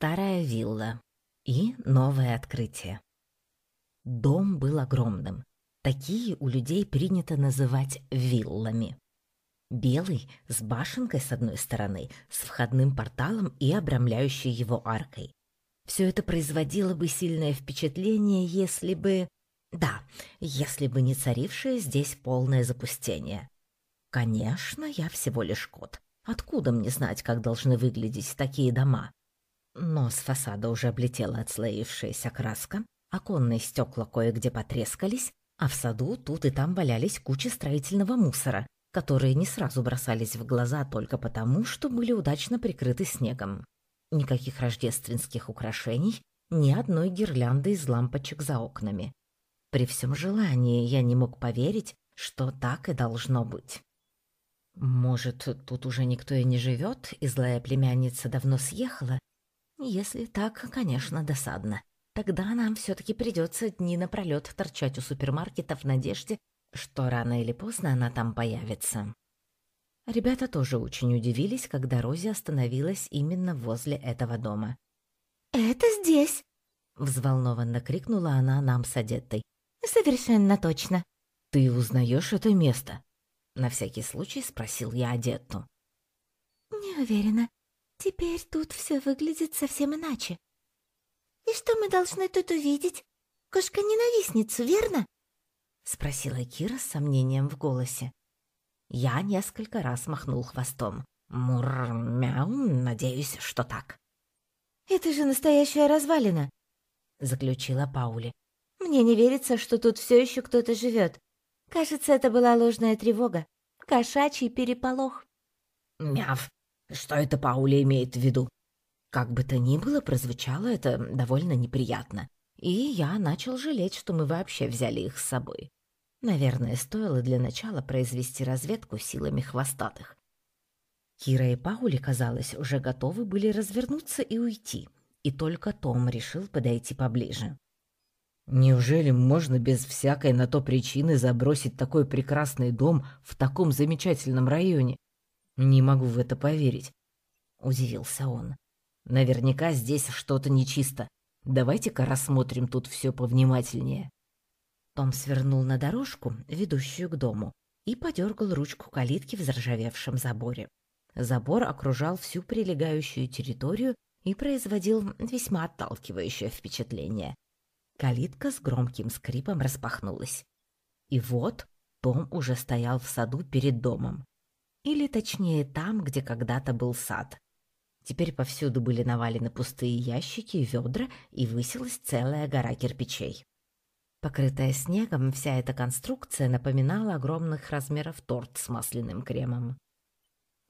Старая вилла и новое открытие. Дом был огромным. Такие у людей принято называть виллами. Белый, с башенкой с одной стороны, с входным порталом и обрамляющей его аркой. Все это производило бы сильное впечатление, если бы... Да, если бы не царившее здесь полное запустение. Конечно, я всего лишь кот. Откуда мне знать, как должны выглядеть такие дома? Но с фасада уже облетела отслоившаяся краска, оконные стекла кое-где потрескались, а в саду тут и там валялись кучи строительного мусора, которые не сразу бросались в глаза только потому, что были удачно прикрыты снегом. Никаких рождественских украшений, ни одной гирлянды из лампочек за окнами. При всем желании я не мог поверить, что так и должно быть. Может, тут уже никто и не живет, и злая племянница давно съехала? Если так, конечно, досадно. Тогда нам все-таки придется дни напролет торчать у супермаркета в надежде, что рано или поздно она там появится. Ребята тоже очень удивились, когда Рози остановилась именно возле этого дома. «Это здесь!» — взволнованно крикнула она нам с одеттой. «Совершенно точно!» «Ты узнаешь это место?» — на всякий случай спросил я одетту. «Не уверена. Теперь тут все выглядит совсем иначе. И что мы должны тут увидеть? Кошка-ненавистницу, верно?» — спросила Кира с сомнением в голосе. Я несколько раз махнул хвостом. Мур-мяу, надеюсь, что так. «Это же настоящая развалина», — заключила Паули. «Мне не верится, что тут все еще кто-то живет. Кажется, это была ложная тревога. Кошачий переполох». «Мяв! Что это Паули имеет в виду?» Как бы то ни было, прозвучало это довольно неприятно, и я начал жалеть, что мы вообще взяли их с собой. Наверное, стоило для начала произвести разведку силами хвостатых. Кира и Паули, казалось, уже готовы были развернуться и уйти, и только Том решил подойти поближе. «Неужели можно без всякой на то причины забросить такой прекрасный дом в таком замечательном районе? Не могу в это поверить», — удивился он. «Наверняка здесь что-то нечисто. Давайте-ка рассмотрим тут все повнимательнее». Том свернул на дорожку, ведущую к дому, и подергал ручку калитки в заржавевшем заборе. Забор окружал всю прилегающую территорию и производил весьма отталкивающее впечатление. Калитка с громким скрипом распахнулась. И вот Том уже стоял в саду перед домом. Или точнее там, где когда-то был сад. Теперь повсюду были навалены пустые ящики и ведра, и высилась целая гора кирпичей. Покрытая снегом, вся эта конструкция напоминала огромных размеров торт с масляным кремом.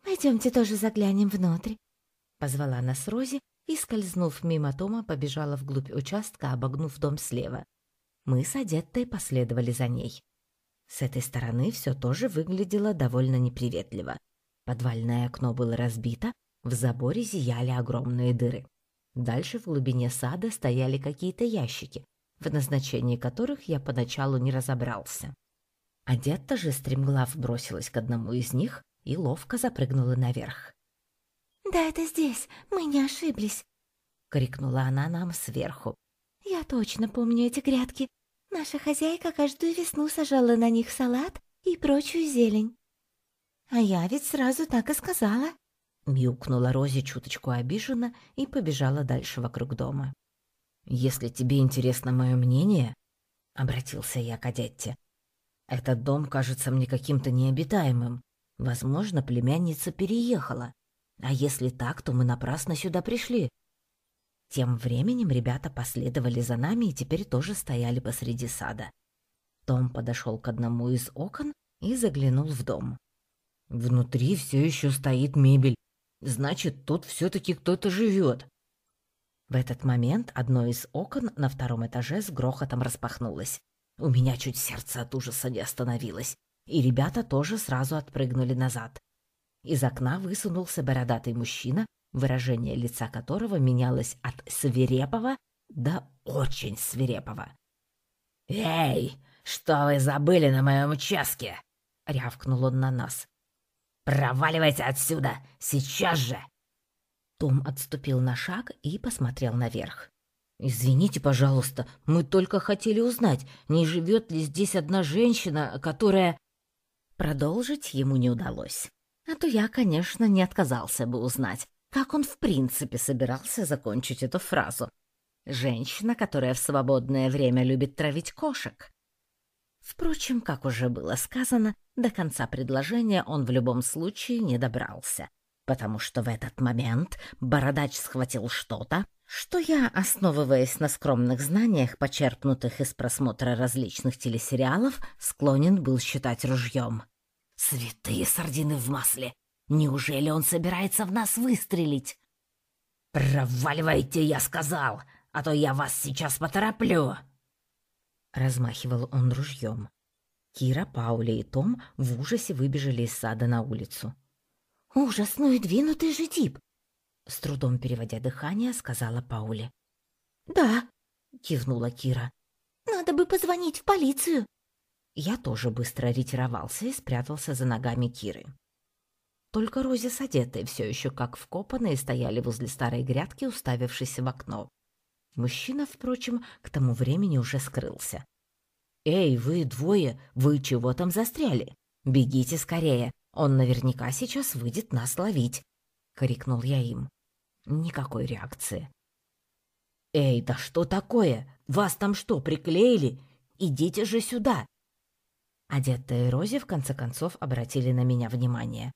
«Пойдемте тоже заглянем внутрь», — позвала нас Рози и, скользнув мимо Тома, побежала вглубь участка, обогнув дом слева. Мы с Адеттой последовали за ней. С этой стороны все тоже выглядело довольно неприветливо. Подвальное окно было разбито, в заборе зияли огромные дыры. Дальше в глубине сада стояли какие-то ящики, в назначении которых я поначалу не разобрался. Одетта же стремглав бросилась к одному из них и ловко запрыгнула наверх. «Да это здесь, мы не ошиблись!» — крикнула она нам сверху. «Я точно помню эти грядки. Наша хозяйка каждую весну сажала на них салат и прочую зелень. А я ведь сразу так и сказала!» Мяукнула Рози чуточку обиженно и побежала дальше вокруг дома. «Если тебе интересно мое мнение», — обратился я к Адетте, — «этот дом кажется мне каким-то необитаемым. Возможно, племянница переехала. А если так, то мы напрасно сюда пришли». Тем временем ребята последовали за нами и теперь тоже стояли посреди сада. Том подошел к одному из окон и заглянул в дом. «Внутри все еще стоит мебель. Значит, тут все-таки кто-то живет», в этот момент одно из окон на втором этаже с грохотом распахнулось. У меня чуть сердце от ужаса не остановилось, и ребята тоже сразу отпрыгнули назад. Из окна высунулся бородатый мужчина, выражение лица которого менялось от свирепого до очень свирепого. «Эй, что вы забыли на моем участке?» — рявкнул он на нас. «Проваливайте отсюда, сейчас же!» Том отступил на шаг и посмотрел наверх. «Извините, пожалуйста, мы только хотели узнать, не живет ли здесь одна женщина, которая...» Продолжить ему не удалось. А то я, конечно, не отказался бы узнать, как он в принципе собирался закончить эту фразу. «Женщина, которая в свободное время любит травить кошек». Впрочем, как уже было сказано, до конца предложения он в любом случае не добрался, потому что в этот момент бородач схватил что-то, что я, основываясь на скромных знаниях, почерпнутых из просмотра различных телесериалов, склонен был считать ружьем. «Святые сардины в масле! Неужели он собирается в нас выстрелить?» «Проваливайте, я сказал, а то я вас сейчас потороплю!» Размахивал он ружьем. Кира, Паули и Том в ужасе выбежали из сада на улицу. «Ужас, ну и двинутый же тип!» С трудом переводя дыхание, сказала Паули. «Да», — кивнула Кира. «Надо бы позвонить в полицию». Я тоже быстро ретировался и спрятался за ногами Киры. Только Рози с одетой все еще как вкопанные стояли возле старой грядки, уставившись в окно. Мужчина, впрочем, к тому времени уже скрылся. «Эй, вы двое, вы чего там застряли? Бегите скорее, он наверняка сейчас выйдет нас ловить!» — крикнул я им. Никакой реакции. «Эй, да что такое? Вас там что, приклеили? Идите же сюда!» Одетые Рози в конце концов обратили на меня внимание.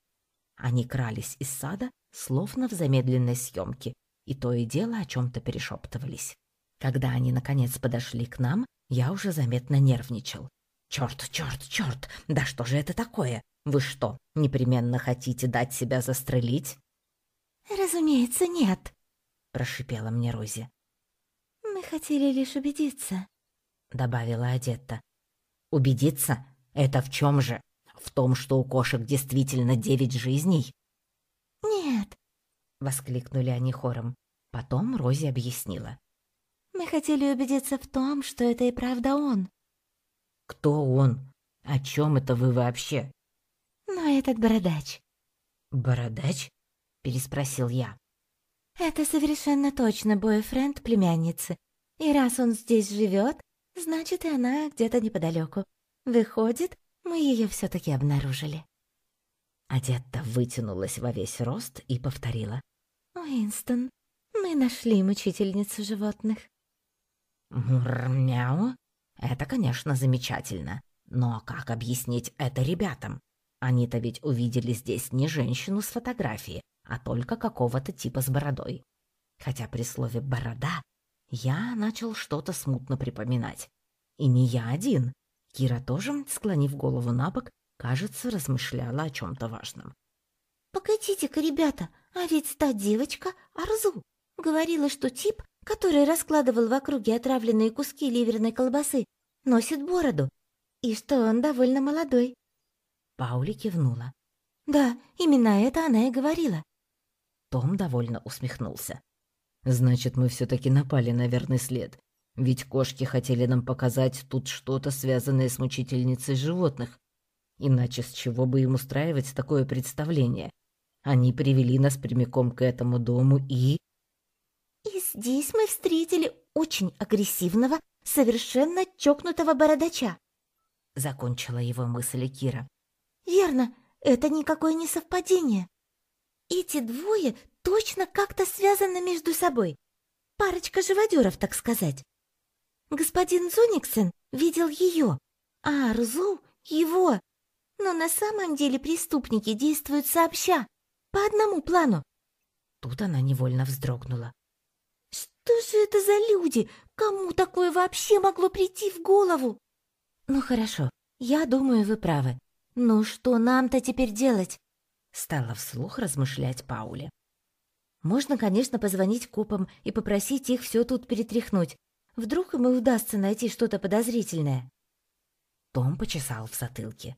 Они крались из сада, словно в замедленной съемке, и то и дело о чем-то перешептывались. Когда они, наконец, подошли к нам, я уже заметно нервничал. «Черт, черт, черт! Да что же это такое? Вы что, непременно хотите дать себя застрелить?» «Разумеется, нет», — прошипела мне Рози. «Мы хотели лишь убедиться», — добавила Одетта. «Убедиться? Это в чем же? В том, что у кошек действительно девять жизней?» «Нет», — воскликнули они хором. Потом Рози объяснила. «Мы хотели убедиться в том, что это и правда он». «Кто он? О чем это вы вообще?» «Ну, этот бородач». «Бородач?» переспросил я. Это совершенно точно бойфренд племянницы. И раз он здесь живет, значит, и она где-то неподалеку. Выходит, мы ее все-таки обнаружили. Адетта вытянулась во весь рост и повторила. «Уинстон, мы нашли мучительницу животных». «Мур-мяу? Это, конечно, замечательно. Но как объяснить это ребятам? Они-то ведь увидели здесь не женщину с фотографии, а только какого-то типа с бородой. Хотя при слове «борода» я начал что-то смутно припоминать. И не я один. Кира тоже, склонив голову на бок, кажется, размышляла о чем-то важном. «Погодите-ка, ребята, а ведь та девочка Арзу говорила, что тип, который раскладывал в округе отравленные куски ливерной колбасы, носит бороду, и что он довольно молодой». Паули кивнула. «Да, именно это она и говорила. Том довольно усмехнулся. «Значит, мы все-таки напали на верный след. Ведь кошки хотели нам показать тут что-то, связанное с мучительницей животных. Иначе с чего бы им устраивать такое представление? Они привели нас прямиком к этому дому и...» «И здесь мы встретили очень агрессивного, совершенно чокнутого бородача», — закончила его мысль Кира. «Верно, это никакое не совпадение. Эти двое точно как-то связаны между собой. Парочка живодеров, так сказать. Господин Зониксен видел ее, а Арзу — его. Но на самом деле преступники действуют сообща, по одному плану. Тут она невольно вздрогнула. Что же это за люди? Кому такое вообще могло прийти в голову? Ну хорошо, я думаю, вы правы. Ну что нам-то теперь делать? Стала вслух размышлять Паули. Можно, конечно, позвонить копам и попросить их все тут перетряхнуть. Вдруг им и удастся найти что-то подозрительное. Том почесал в затылке.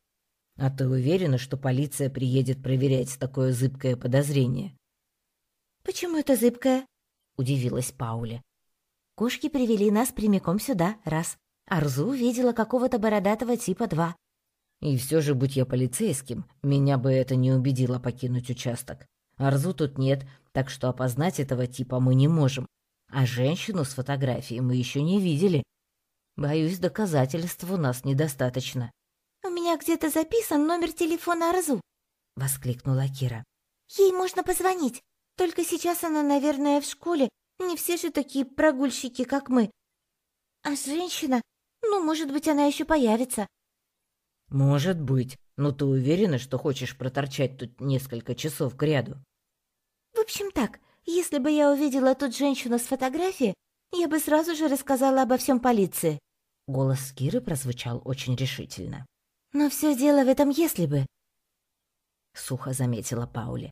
«А ты уверена, что полиция приедет проверять такое зыбкое подозрение?» «Почему это зыбкое?» — удивилась Паули. «Кошки привели нас прямиком сюда, раз. Арзу видела какого-то бородатого типа два. И все же, будь я полицейским, меня бы это не убедило покинуть участок. Арзу тут нет, так что опознать этого типа мы не можем. А женщину с фотографией мы еще не видели. Боюсь, доказательств у нас недостаточно. «У меня где-то записан номер телефона Арзу», — воскликнула Кира. «Ей можно позвонить. Только сейчас она, наверное, в школе. Не все же такие прогульщики, как мы. А женщина? Ну, может быть, она еще появится». «Может быть. Но ты уверена, что хочешь проторчать тут несколько часов кряду?» «В общем так, если бы я увидела тут женщину с фотографией, я бы сразу же рассказала обо всем полиции». Голос Киры прозвучал очень решительно. «Но все дело в этом «если бы», — сухо заметила Паули.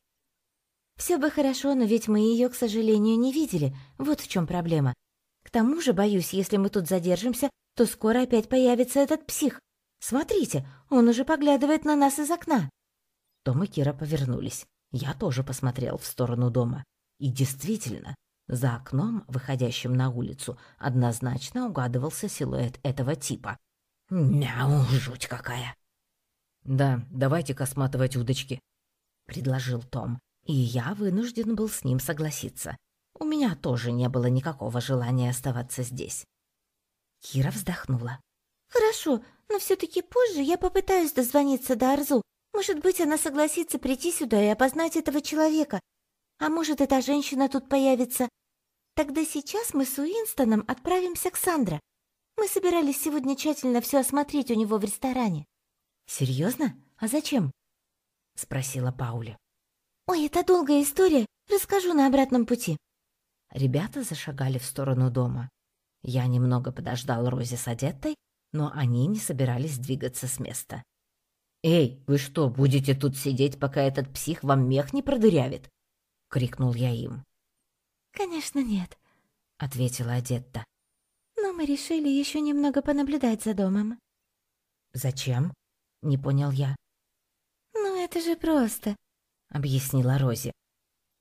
«Все бы хорошо, но ведь мы ее, к сожалению, не видели. Вот в чем проблема. К тому же, боюсь, если мы тут задержимся, то скоро опять появится этот псих. Смотрите, он уже поглядывает на нас из окна». Том и Кира повернулись. Я тоже посмотрел в сторону дома. И действительно, за окном, выходящим на улицу, однозначно угадывался силуэт этого типа. «Мяу, жуть какая!» «Да, давайте-ка сматывать удочки», — предложил Том, и я вынужден был с ним согласиться. У меня тоже не было никакого желания оставаться здесь. Кира вздохнула. «Хорошо, но все-таки позже я попытаюсь дозвониться до Арзу. Может быть, она согласится прийти сюда и опознать этого человека. А может, эта женщина тут появится. Тогда сейчас мы с Уинстоном отправимся к Сандра. Мы собирались сегодня тщательно все осмотреть у него в ресторане». «Серьезно? А зачем?» — спросила Паули. «Ой, это долгая история. Расскажу на обратном пути». Ребята зашагали в сторону дома. Я немного подождал Рози с одетой, но они не собирались двигаться с места. «Эй, вы что, будете тут сидеть, пока этот псих вам мех не продырявит?» — крикнул я им. «Конечно нет», — ответила Адетта. «Но мы решили еще немного понаблюдать за домом». «Зачем?» — не понял я. «Ну, это же просто», — объяснила Рози.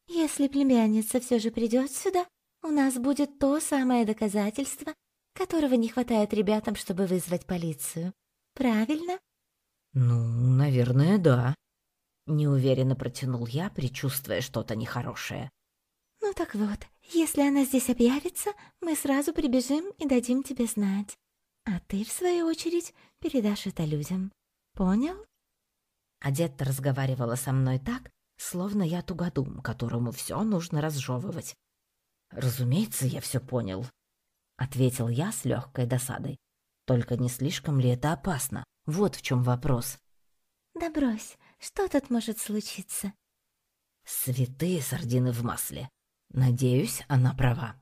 «Если племянница все же придет сюда, у нас будет то самое доказательство, которого не хватает ребятам, чтобы вызвать полицию. Правильно?» «Ну, наверное, да», — неуверенно протянул я, предчувствуя что-то нехорошее. «Ну так вот, если она здесь объявится, мы сразу прибежим и дадим тебе знать. А ты, в свою очередь, передашь это людям. Понял?» Адетта разговаривала со мной так, словно я тугодум, которому все нужно разжевывать. «Разумеется, я все понял», — ответил я с легкой досадой. «Только не слишком ли это опасно? Вот в чем вопрос». «Да брось, что тут может случиться?» «Святые сардины в масле. Надеюсь, она права».